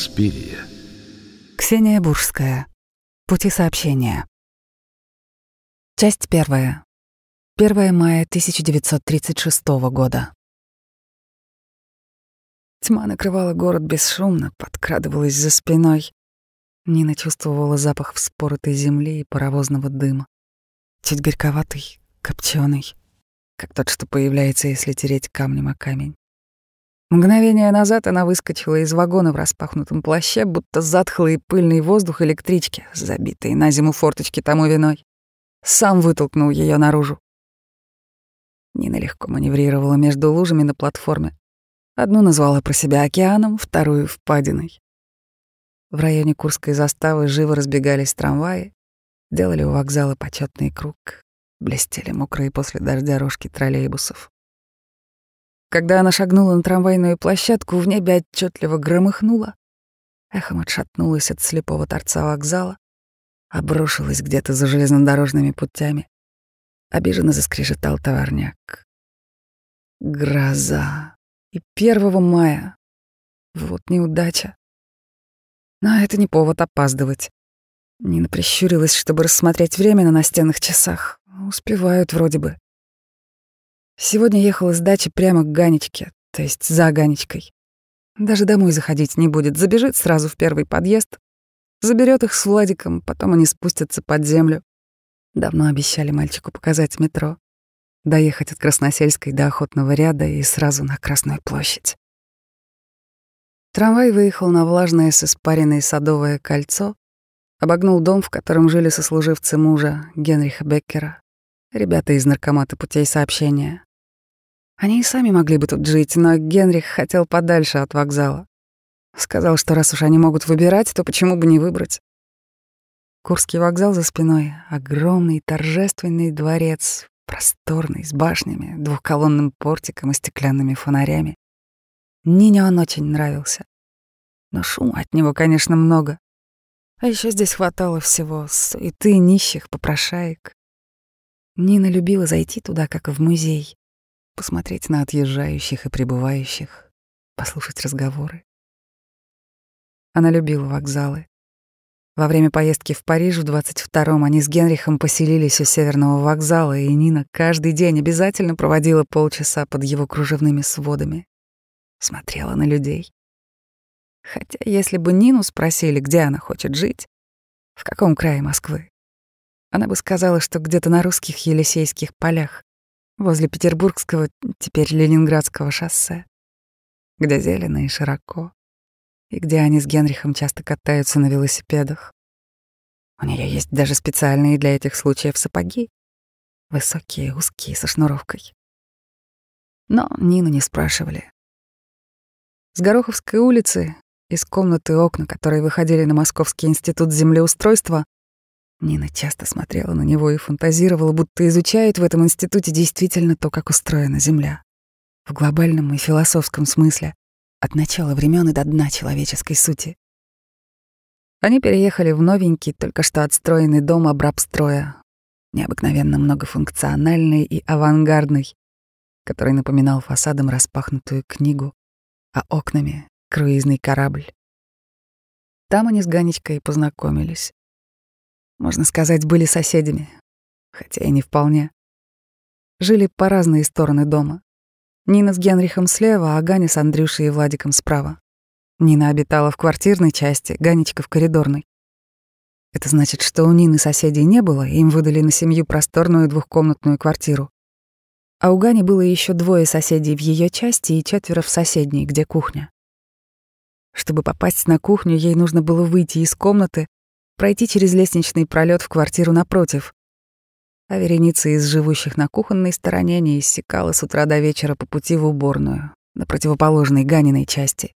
Инспирия. Ксения Буржская. Пути сообщения. Часть первая. 1 мая 1936 года. Тьма накрывала город бесшумно, подкрадывалась за спиной. Нина чувствовала запах вспоротой земли и паровозного дыма. Чуть горьковатый, копченый, как тот, что появляется, если тереть камнем о камень. Мгновение назад она выскочила из вагона в распахнутом плаще, будто затхлый пыльный воздух электрички, забитые на зиму форточки тому виной. Сам вытолкнул ее наружу. Нина легко маневрировала между лужами на платформе. Одну назвала про себя океаном, вторую — впадиной. В районе Курской заставы живо разбегались трамваи, делали у вокзала почетный круг, блестели мокрые после дождя рожки троллейбусов. Когда она шагнула на трамвайную площадку, в небе отчетливо громыхнуло, эхом отшатнулась от слепого торца вокзала, обрушилась где-то за железнодорожными путями. Обиженно заскрежетал товарняк. Гроза. И 1 мая. Вот неудача. Но это не повод опаздывать. Нина прищурилась, чтобы рассмотреть время на настенных часах. Успевают вроде бы. Сегодня ехала с дачи прямо к Ганечке, то есть за Ганечкой. Даже домой заходить не будет, забежит сразу в первый подъезд, заберет их с Владиком, потом они спустятся под землю. Давно обещали мальчику показать метро, доехать от Красносельской до Охотного ряда и сразу на Красную площадь. Трамвай выехал на влажное с испаренной садовое кольцо, обогнул дом, в котором жили сослуживцы мужа Генриха Беккера, ребята из наркомата путей сообщения. Они и сами могли бы тут жить, но Генрих хотел подальше от вокзала. Сказал, что раз уж они могут выбирать, то почему бы не выбрать? Курский вокзал за спиной, огромный торжественный дворец, просторный, с башнями, двухколонным портиком и стеклянными фонарями. Нине он очень нравился. Но шума от него, конечно, много. А еще здесь хватало всего суеты, нищих, попрошаек. Нина любила зайти туда, как в музей посмотреть на отъезжающих и прибывающих, послушать разговоры. Она любила вокзалы. Во время поездки в Париж в 22-м они с Генрихом поселились у Северного вокзала, и Нина каждый день обязательно проводила полчаса под его кружевными сводами. Смотрела на людей. Хотя если бы Нину спросили, где она хочет жить, в каком крае Москвы, она бы сказала, что где-то на русских Елисейских полях, возле Петербургского, теперь Ленинградского шоссе, где зелено и широко, и где они с Генрихом часто катаются на велосипедах. У нее есть даже специальные для этих случаев сапоги, высокие, узкие, со шнуровкой. Но Нину не спрашивали. С Гороховской улицы, из комнаты окна, которые выходили на Московский институт землеустройства, Нина часто смотрела на него и фантазировала, будто изучает в этом институте действительно то, как устроена Земля. В глобальном и философском смысле, от начала времен и до дна человеческой сути. Они переехали в новенький, только что отстроенный дом обрабстроя, необыкновенно многофункциональный и авангардный, который напоминал фасадом распахнутую книгу, а окнами — круизный корабль. Там они с Ганечкой познакомились. Можно сказать, были соседями, хотя и не вполне. Жили по разные стороны дома. Нина с Генрихом слева, а Ганя с Андрюшей и Владиком справа. Нина обитала в квартирной части, Ганечка в коридорной. Это значит, что у Нины соседей не было, им выдали на семью просторную двухкомнатную квартиру. А у Гани было еще двое соседей в ее части и четверо в соседней, где кухня. Чтобы попасть на кухню, ей нужно было выйти из комнаты, пройти через лестничный пролет в квартиру напротив. А вереница из живущих на кухонной стороне не иссякала с утра до вечера по пути в уборную, на противоположной Ганиной части.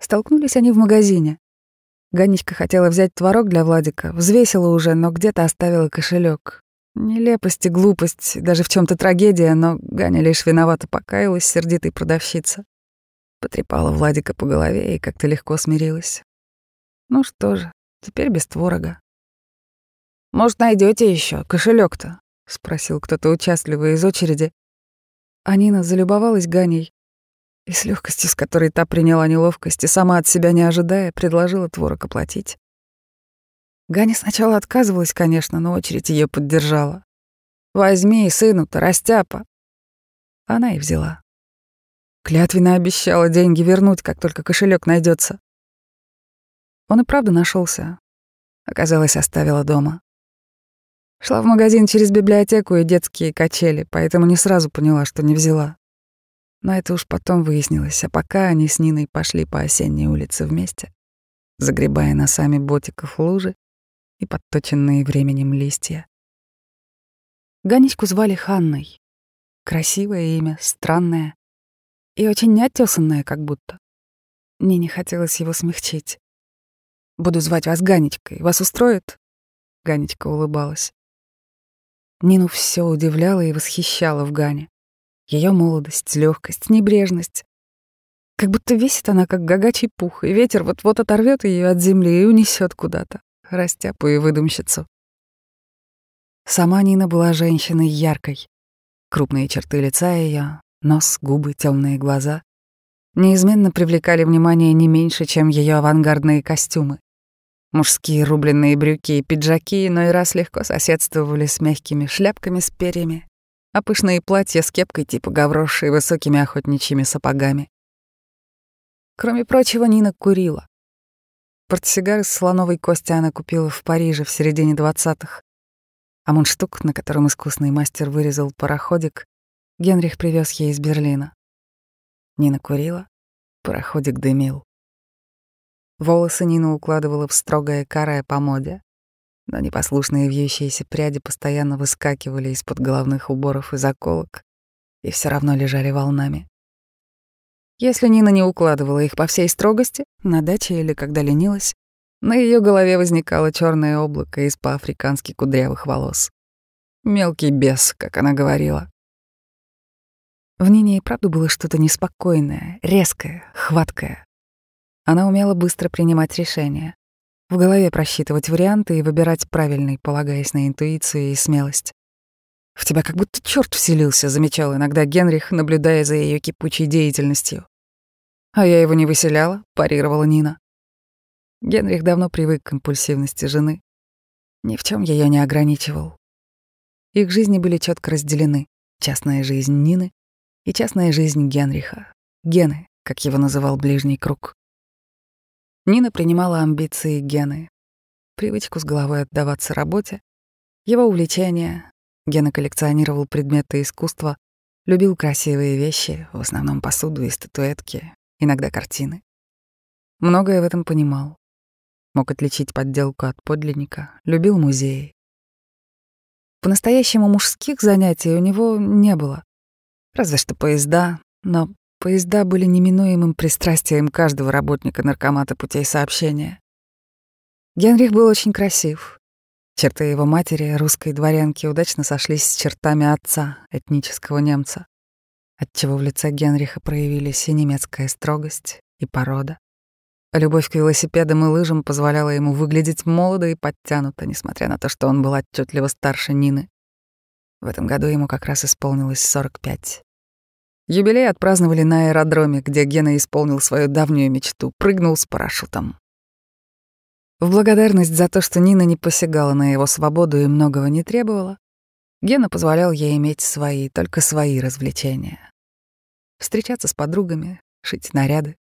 Столкнулись они в магазине. Ганечка хотела взять творог для Владика, взвесила уже, но где-то оставила кошелек. Нелепость и глупость, даже в чем то трагедия, но Ганя лишь виновата покаялась сердитой продавщица. Потрепала Владика по голове и как-то легко смирилась. Ну что же, Теперь без творога. «Может, найдете еще кошелек-то?» — спросил кто-то участливый из очереди. Анина залюбовалась Ганей. И с легкостью, с которой та приняла неловкость и сама от себя не ожидая, предложила творог оплатить. Ганя сначала отказывалась, конечно, но очередь ее поддержала. «Возьми, сыну-то, растяпа». Она и взяла. Клятвенно обещала деньги вернуть, как только кошелек найдется. Он и правда нашелся. Оказалось, оставила дома. Шла в магазин через библиотеку и детские качели, поэтому не сразу поняла, что не взяла. Но это уж потом выяснилось, а пока они с Ниной пошли по осенней улице вместе, загребая носами ботиков лужи и подточенные временем листья. Ганечку звали Ханной. Красивое имя, странное и очень неотесанное как будто. Мне не хотелось его смягчить. «Буду звать вас Ганечкой. Вас устроит?» Ганечка улыбалась. Нину все удивляло и восхищало в Гане. Ее молодость, легкость, небрежность. Как будто весит она, как гагачий пух, и ветер вот-вот оторвет ее от земли и унесет куда-то, растяпу и выдумщицу. Сама Нина была женщиной яркой. Крупные черты лица ее, нос, губы, темные глаза неизменно привлекали внимание не меньше, чем ее авангардные костюмы. Мужские рубленные брюки и пиджаки иной раз легко соседствовали с мягкими шляпками с перьями, а пышные платья с кепкой типа гавроши и высокими охотничьими сапогами. Кроме прочего, Нина курила. Портсигар из слоновой кости она купила в Париже в середине двадцатых, а мундштук, на котором искусный мастер вырезал пароходик, Генрих привез ей из Берлина. Нина курила, пароходик дымил. Волосы Нина укладывала в строгое каре по моде, но непослушные вьющиеся пряди постоянно выскакивали из-под головных уборов и заколок и все равно лежали волнами. Если Нина не укладывала их по всей строгости, на даче или когда ленилась, на ее голове возникало черное облако из по-африкански кудрявых волос. Мелкий бес, как она говорила. В Нине и правда было что-то неспокойное, резкое, хваткое. Она умела быстро принимать решения в голове просчитывать варианты и выбирать правильный, полагаясь на интуицию и смелость. В тебя как будто черт вселился, замечал иногда Генрих, наблюдая за ее кипучей деятельностью. А я его не выселяла, парировала Нина. Генрих давно привык к импульсивности жены. Ни в чем ее не ограничивал. Их жизни были четко разделены. Частная жизнь Нины и частная жизнь Генриха. Гены, как его называл ближний круг. Нина принимала амбиции Гены, привычку с головой отдаваться работе, его увлечения. Гена коллекционировал предметы искусства, любил красивые вещи, в основном посуду и статуэтки, иногда картины. Многое в этом понимал. Мог отличить подделку от подлинника, любил музеи. По-настоящему мужских занятий у него не было. Разве что поезда, но Поезда были неминуемым пристрастием каждого работника наркомата путей сообщения. Генрих был очень красив. Черты его матери, русской дворянки, удачно сошлись с чертами отца, этнического немца, отчего в лице Генриха проявились и немецкая строгость, и порода. Любовь к велосипедам и лыжам позволяла ему выглядеть молодо и подтянуто, несмотря на то, что он был отчетливо старше Нины. В этом году ему как раз исполнилось 45. Юбилей отпраздновали на аэродроме, где Гена исполнил свою давнюю мечту, прыгнул с парашютом. В благодарность за то, что Нина не посягала на его свободу и многого не требовала, Гена позволял ей иметь свои, только свои развлечения. Встречаться с подругами, шить наряды,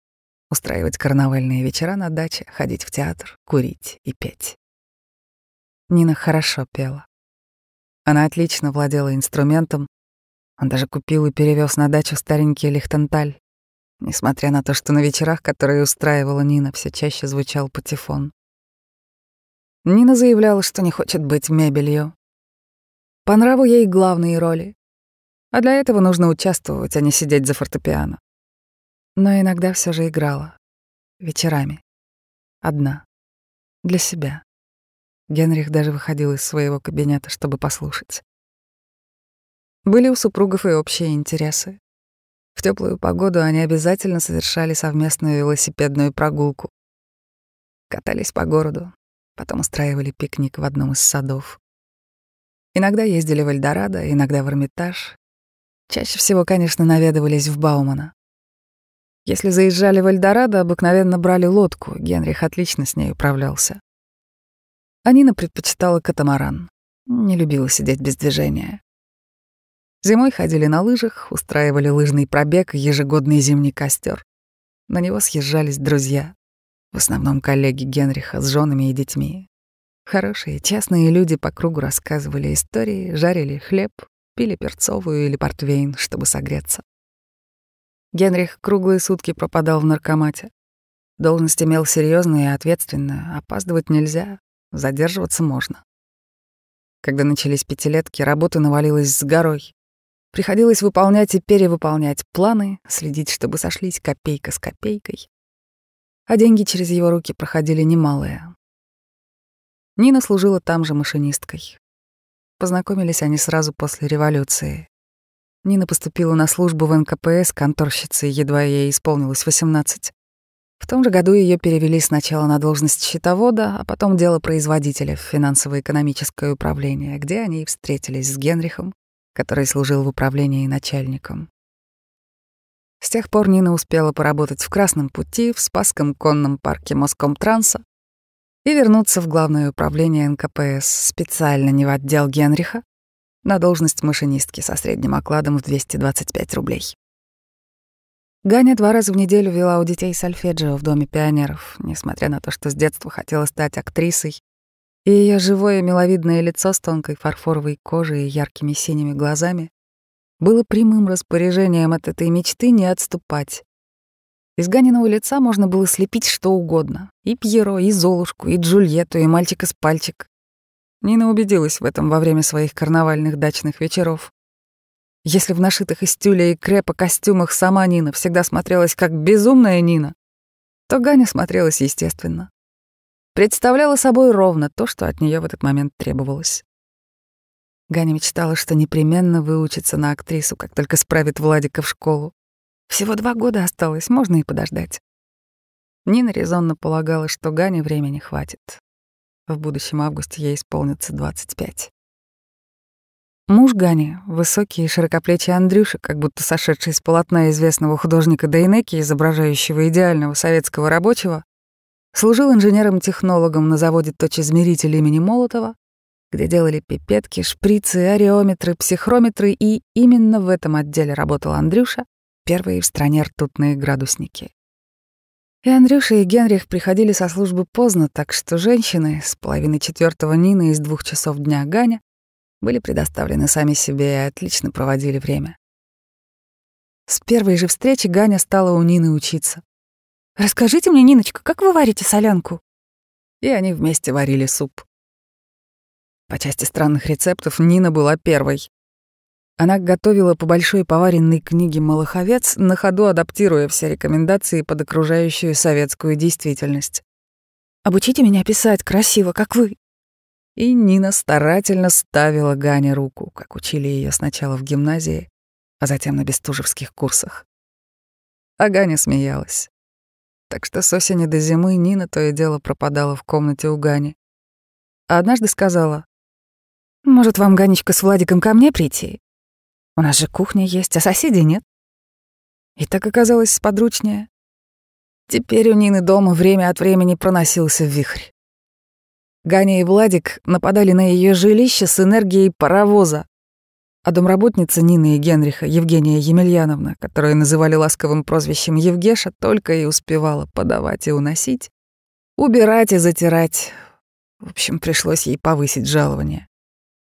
устраивать карнавальные вечера на даче, ходить в театр, курить и петь. Нина хорошо пела. Она отлично владела инструментом, он даже купил и перевез на дачу старенький Лихтенталь, несмотря на то, что на вечерах, которые устраивала Нина, все чаще звучал патефон. Нина заявляла, что не хочет быть мебелью. По нраву ей главные роли. А для этого нужно участвовать, а не сидеть за фортепиано. Но иногда все же играла. Вечерами. Одна. Для себя. Генрих даже выходил из своего кабинета, чтобы послушать. Были у супругов и общие интересы. В теплую погоду они обязательно совершали совместную велосипедную прогулку. Катались по городу, потом устраивали пикник в одном из садов. Иногда ездили в Эльдорадо, иногда в Эрмитаж. Чаще всего, конечно, наведывались в Баумана. Если заезжали в Эльдорадо, обыкновенно брали лодку, Генрих отлично с ней управлялся. А Нина предпочитала катамаран, не любила сидеть без движения. Зимой ходили на лыжах, устраивали лыжный пробег и ежегодный зимний костер. На него съезжались друзья, в основном коллеги Генриха с женами и детьми. Хорошие, честные люди по кругу рассказывали истории, жарили хлеб, пили перцовую или портвейн, чтобы согреться. Генрих круглые сутки пропадал в наркомате. Должность имел серьезную и ответственную, опаздывать нельзя, задерживаться можно. Когда начались пятилетки, работа навалилась с горой. Приходилось выполнять и перевыполнять планы, следить, чтобы сошлись копейка с копейкой. А деньги через его руки проходили немалые. Нина служила там же машинисткой. Познакомились они сразу после революции. Нина поступила на службу в НКПС конторщицей, едва ей исполнилось 18. В том же году ее перевели сначала на должность счетовода, а потом дело производителя в финансово-экономическое управление, где они и встретились с Генрихом, который служил в управлении начальником. С тех пор Нина успела поработать в Красном пути, в Спасском конном парке Москомтранса и вернуться в главное управление НКПС специально не в отдел Генриха, на должность машинистки со средним окладом в 225 рублей. Ганя два раза в неделю вела у детей сольфеджио в Доме пионеров, несмотря на то, что с детства хотела стать актрисой, и ее живое миловидное лицо с тонкой фарфоровой кожей и яркими синими глазами было прямым распоряжением от этой мечты не отступать. Из Ганиного лица можно было слепить что угодно — и Пьеро, и Золушку, и Джульетту, и мальчика с пальчик. Нина убедилась в этом во время своих карнавальных дачных вечеров. Если в нашитых из тюля и крепа костюмах сама Нина всегда смотрелась как безумная Нина, то Ганя смотрелась естественно. Представляла собой ровно то, что от нее в этот момент требовалось. Ганя мечтала, что непременно выучится на актрису, как только справит Владика в школу. Всего два года осталось, можно и подождать. Нина резонно полагала, что Гане времени хватит. В будущем августе ей исполнится 25. Муж Гани, высокий и широкоплечий Андрюша, как будто сошедший с полотна известного художника Дейнеки, изображающего идеального советского рабочего, служил инженером-технологом на заводе точезмеритель имени Молотова, где делали пипетки, шприцы, ареометры, психрометры, и именно в этом отделе работал Андрюша, первые в стране ртутные градусники. И Андрюша, и Генрих приходили со службы поздно, так что женщины, с половины четвертого Нины из двух часов дня Ганя, были предоставлены сами себе и отлично проводили время. С первой же встречи Ганя стала у Нины учиться. «Расскажите мне, Ниночка, как вы варите солянку?» И они вместе варили суп. По части странных рецептов Нина была первой. Она готовила по большой поваренной книге «Малаховец», на ходу адаптируя все рекомендации под окружающую советскую действительность. «Обучите меня писать красиво, как вы». И Нина старательно ставила Гане руку, как учили ее сначала в гимназии, а затем на бестужевских курсах. А Ганя смеялась. Так что с осени до зимы Нина то и дело пропадала в комнате у Гани. А однажды сказала, «Может, вам, Ганечка, с Владиком ко мне прийти? У нас же кухня есть, а соседей нет. И так оказалось сподручнее. Теперь у Нины дома время от времени проносился вихрь. Ганя и Владик нападали на ее жилище с энергией паровоза. А домработница Нины и Генриха, Евгения Емельяновна, которую называли ласковым прозвищем Евгеша, только и успевала подавать и уносить, убирать и затирать. В общем, пришлось ей повысить жалование.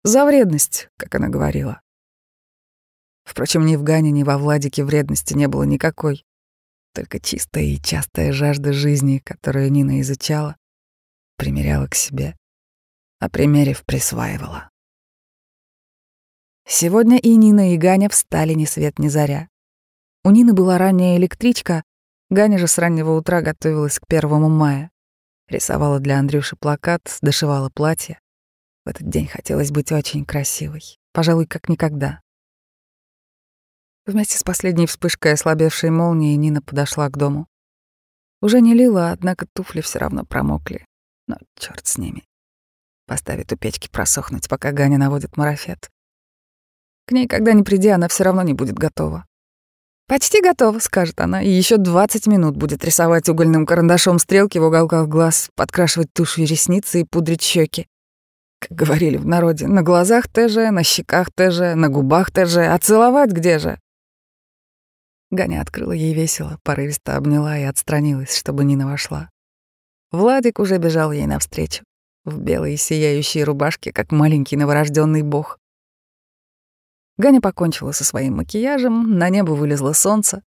За вредность, как она говорила. Впрочем, ни в Гане, ни во Владике вредности не было никакой. Только чистая и частая жажда жизни, которую Нина изучала, примеряла к себе, а примерив присваивала. Сегодня и Нина, и Ганя встали ни свет ни заря. У Нины была ранняя электричка, Ганя же с раннего утра готовилась к первому мая. Рисовала для Андрюши плакат, дошивала платье. В этот день хотелось быть очень красивой, пожалуй, как никогда. Вместе с последней вспышкой ослабевшей молнии Нина подошла к дому. Уже не лила, однако туфли все равно промокли. Но черт с ними. Поставит у печки просохнуть, пока Ганя наводит марафет. К ней, когда не приди, она все равно не будет готова. «Почти готово», — скажет она, и еще 20 минут будет рисовать угольным карандашом стрелки в уголках глаз, подкрашивать тушью ресницы и пудрить щеки. Как говорили в народе, на глазах ТЖ, на щеках ТЖ, на губах ТЖ, а целовать где же? Ганя открыла ей весело, порывисто обняла и отстранилась, чтобы Нина вошла. Владик уже бежал ей навстречу, в белой сияющей рубашке, как маленький новорожденный бог. Ганя покончила со своим макияжем, на небо вылезло солнце.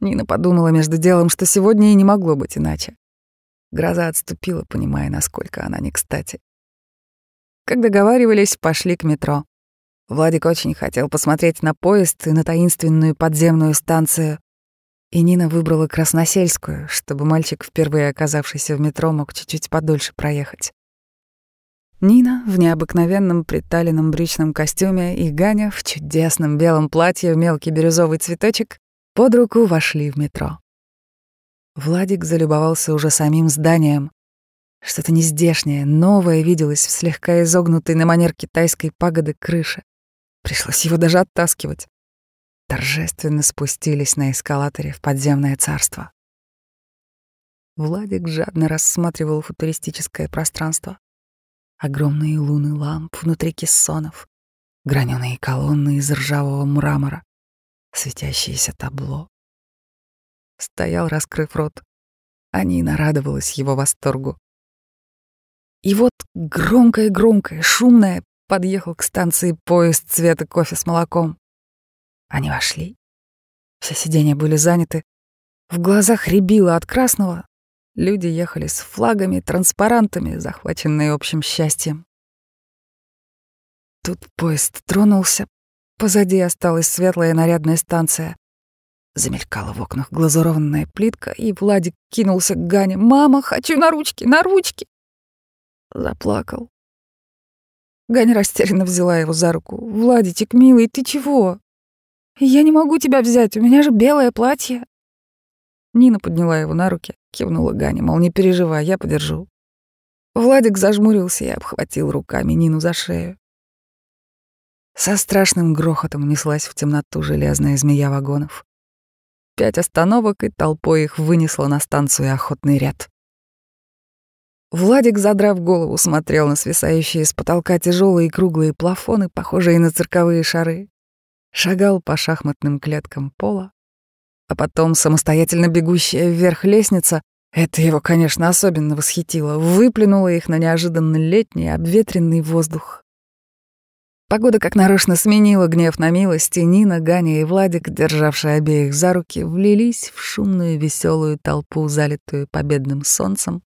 Нина подумала между делом, что сегодня и не могло быть иначе. Гроза отступила, понимая, насколько она не кстати. Как договаривались, пошли к метро. Владик очень хотел посмотреть на поезд и на таинственную подземную станцию. И Нина выбрала Красносельскую, чтобы мальчик, впервые оказавшийся в метро, мог чуть-чуть подольше проехать. Нина в необыкновенном приталенном брючном костюме и Ганя в чудесном белом платье в мелкий бирюзовый цветочек под руку вошли в метро. Владик залюбовался уже самим зданием. Что-то нездешнее, новое виделось в слегка изогнутой на манер китайской пагоды крыше. Пришлось его даже оттаскивать. Торжественно спустились на эскалаторе в подземное царство. Владик жадно рассматривал футуристическое пространство огромные луны ламп внутри кессонов, граненые колонны из ржавого мрамора, светящееся табло. Стоял, раскрыв рот, а Нина радовалась его восторгу. И вот громкое-громкое, шумное подъехал к станции поезд цвета кофе с молоком. Они вошли. Все сиденья были заняты. В глазах рябило от красного, Люди ехали с флагами, транспарантами, захваченные общим счастьем. Тут поезд тронулся. Позади осталась светлая нарядная станция. Замелькала в окнах глазурованная плитка, и Владик кинулся к Гане. «Мама, хочу на ручки, на ручки!» Заплакал. Ганя растерянно взяла его за руку. «Владичек, милый, ты чего?» «Я не могу тебя взять, у меня же белое платье». Нина подняла его на руки, кивнула Ганя, мол, не переживай, я подержу. Владик зажмурился и обхватил руками Нину за шею. Со страшным грохотом неслась в темноту железная змея вагонов. Пять остановок, и толпой их вынесло на станцию охотный ряд. Владик, задрав голову, смотрел на свисающие с потолка тяжелые круглые плафоны, похожие на цирковые шары. Шагал по шахматным клеткам пола, а потом самостоятельно бегущая вверх лестница, это его, конечно, особенно восхитило, выплюнула их на неожиданно летний, обветренный воздух. Погода как нарочно сменила гнев на милость, и Нина, Ганя и Владик, державшие обеих за руки, влились в шумную веселую толпу, залитую победным солнцем.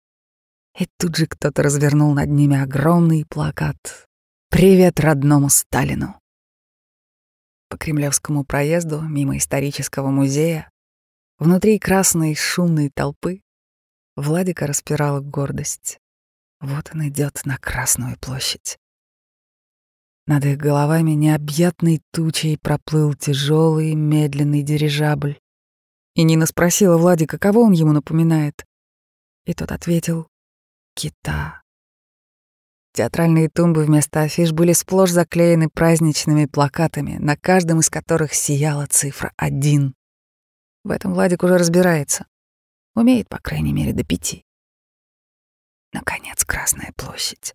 И тут же кто-то развернул над ними огромный плакат «Привет родному Сталину». По Кремлевскому проезду, мимо исторического музея, внутри красной шумной толпы, Владика распирала гордость. Вот он идет на Красную площадь. Над их головами необъятной тучей проплыл тяжелый медленный дирижабль. И Нина спросила Владика, кого он ему напоминает. И тот ответил — кита. Театральные тумбы вместо афиш были сплошь заклеены праздничными плакатами, на каждом из которых сияла цифра один. В этом Владик уже разбирается. Умеет, по крайней мере, до пяти. Наконец, Красная площадь.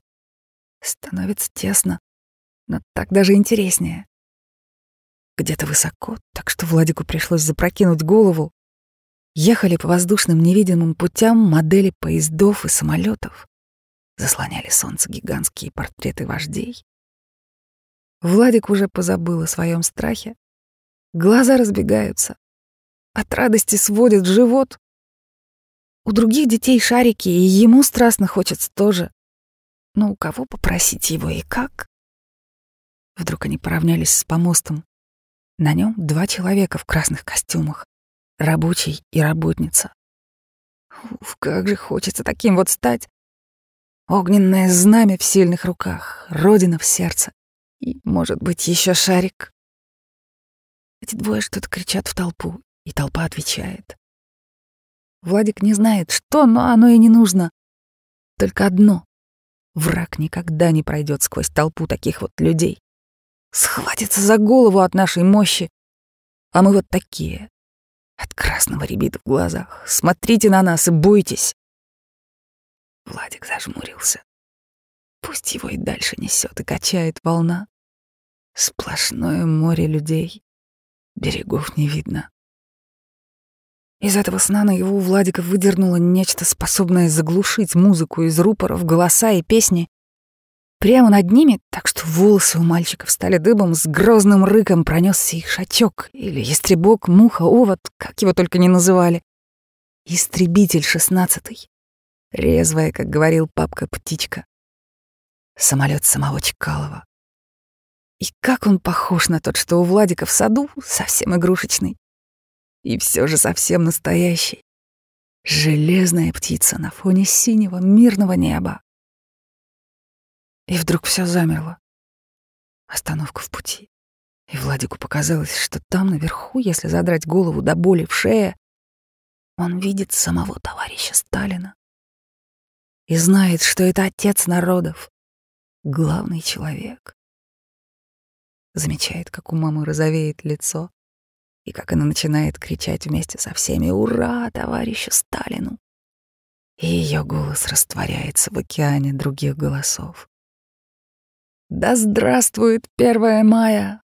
Становится тесно, но так даже интереснее. Где-то высоко, так что Владику пришлось запрокинуть голову. Ехали по воздушным невидимым путям модели поездов и самолетов заслоняли солнце гигантские портреты вождей. Владик уже позабыл о своем страхе. Глаза разбегаются. От радости сводит живот. У других детей шарики, и ему страстно хочется тоже. Но у кого попросить его и как? Вдруг они поравнялись с помостом. На нем два человека в красных костюмах. Рабочий и работница. Уф, как же хочется таким вот стать. Огненное знамя в сильных руках, родина в сердце. И, может быть, еще шарик. Эти двое что-то кричат в толпу, и толпа отвечает. Владик не знает, что, но оно и не нужно. Только одно. Враг никогда не пройдет сквозь толпу таких вот людей. Схватится за голову от нашей мощи. А мы вот такие. От красного рябит в глазах. Смотрите на нас и бойтесь. Владик зажмурился. Пусть его и дальше несет и качает волна. Сплошное море людей. Берегов не видно. Из этого сна на его Владика выдернуло нечто, способное заглушить музыку из рупоров, голоса и песни. Прямо над ними, так что волосы у мальчиков стали дыбом, с грозным рыком пронесся их шачок, или ястребок, муха, овод, как его только не называли. Истребитель шестнадцатый. Резвая, как говорил папка, птичка. Самолет самого Чкалова. И как он похож на тот, что у Владика в саду, совсем игрушечный. И все же совсем настоящий. Железная птица на фоне синего мирного неба. И вдруг все замерло. Остановка в пути. И Владику показалось, что там наверху, если задрать голову до боли в шее, он видит самого товарища Сталина. И знает, что это отец народов, главный человек. Замечает, как у мамы розовеет лицо, и как она начинает кричать вместе со всеми «Ура, товарищу Сталину!» И ее голос растворяется в океане других голосов. Да здравствует 1 мая!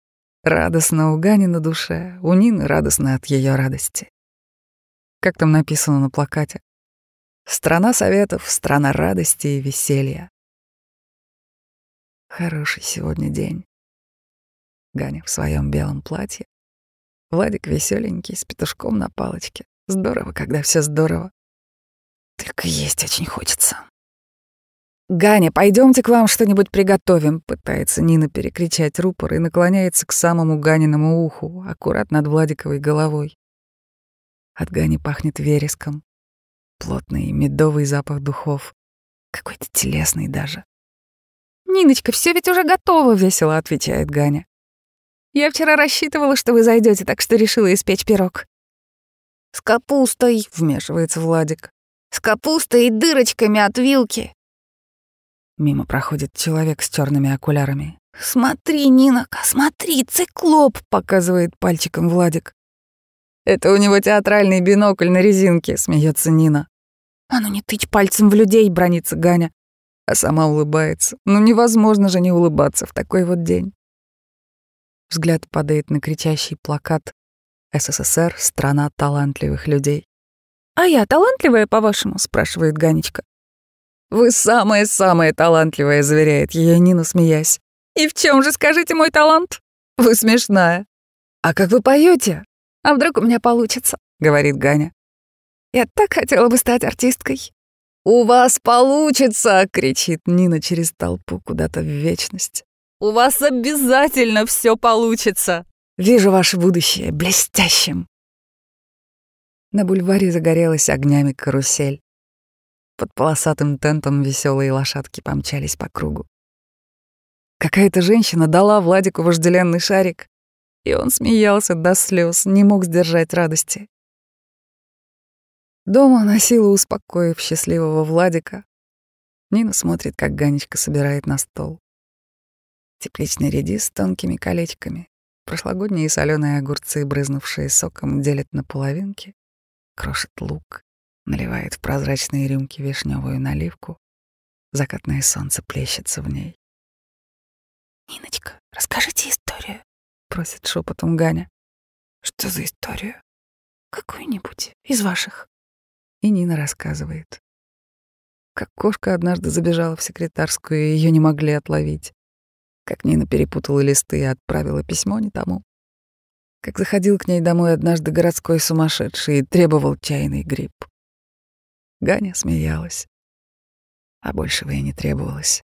Радостно у Гани на душе, у Нины радостно от ее радости. Как там написано на плакате? Страна советов, страна радости и веселья. Хороший сегодня день. Ганя в своем белом платье. Владик веселенький, с петушком на палочке. Здорово, когда все здорово. Только есть очень хочется. «Ганя, пойдемте к вам что-нибудь приготовим», — пытается Нина перекричать рупор и наклоняется к самому Ганиному уху, аккурат над Владиковой головой. От Гани пахнет вереском. Плотный медовый запах духов. Какой-то телесный даже. «Ниночка, все ведь уже готово», — весело отвечает Ганя. «Я вчера рассчитывала, что вы зайдете, так что решила испечь пирог». «С капустой», — вмешивается Владик. «С капустой и дырочками от вилки». Мимо проходит человек с черными окулярами. «Смотри, Нинока, смотри, циклоп!» — показывает пальчиком Владик. «Это у него театральный бинокль на резинке», — смеется Нина. «А ну не тычь пальцем в людей», — бронится Ганя. А сама улыбается. Ну невозможно же не улыбаться в такой вот день. Взгляд падает на кричащий плакат «СССР — страна талантливых людей». «А я талантливая, по-вашему?» — спрашивает Ганечка. «Вы самая-самая талантливая», — заверяет ее Нина, смеясь. «И в чем же, скажите, мой талант? Вы смешная. А как вы поете? А вдруг у меня получится?» — говорит Ганя. «Я так хотела бы стать артисткой». «У вас получится!» — кричит Нина через толпу куда-то в вечность. «У вас обязательно все получится!» «Вижу ваше будущее блестящим!» На бульваре загорелась огнями карусель. Под полосатым тентом веселые лошадки помчались по кругу. Какая-то женщина дала Владику вожделенный шарик, и он смеялся до слез, не мог сдержать радости. Дома на силу успокоив счастливого Владика, Нина смотрит, как Ганечка собирает на стол. Тепличный редис с тонкими колечками, прошлогодние соленые огурцы, брызнувшие соком, делят на половинки, крошит лук, наливает в прозрачные рюмки вишневую наливку. Закатное солнце плещется в ней. «Ниночка, расскажите историю», — просит шепотом Ганя. «Что за историю?» «Какую-нибудь из ваших». И Нина рассказывает. Как кошка однажды забежала в секретарскую, и ее не могли отловить. Как Нина перепутала листы и отправила письмо не тому. Как заходил к ней домой однажды городской сумасшедший и требовал чайный гриб. Ганя смеялась. А большего и не требовалось.